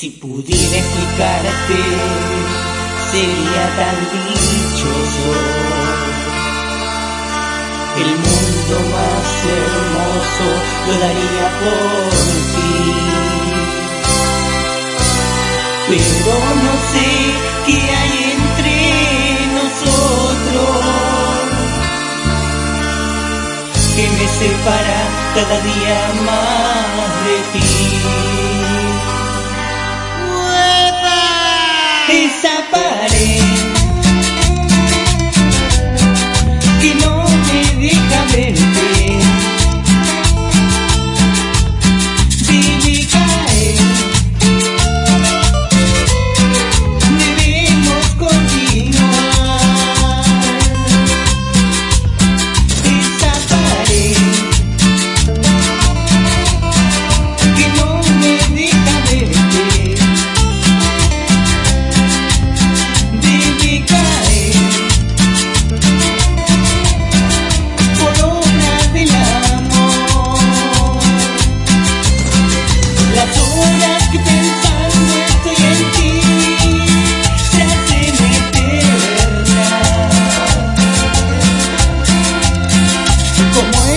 Si pudiera explicarte, sería tan dichoso. El mundo más hermoso lo daría por ti. Pero no sé qué hay entre nosotros que me separa cada día más de ti.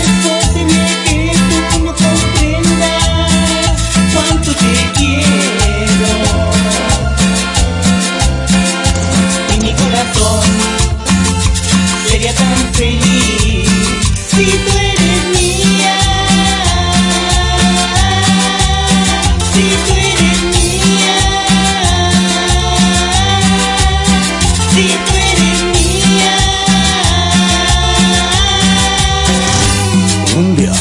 tempo un día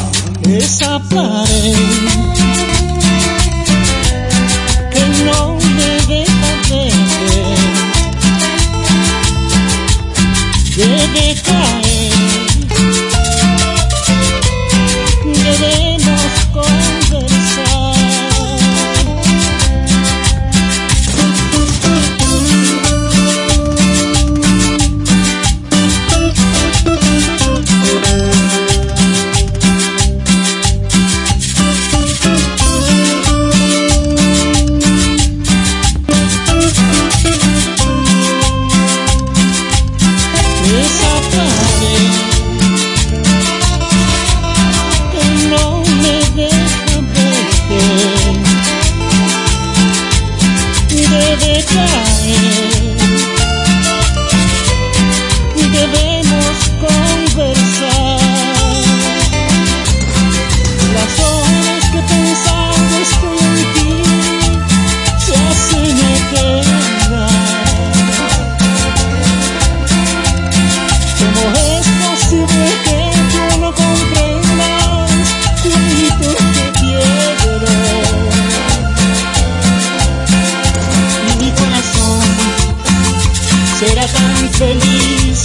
será tan feliz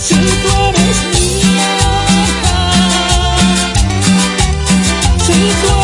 si tú eres mía. Si tú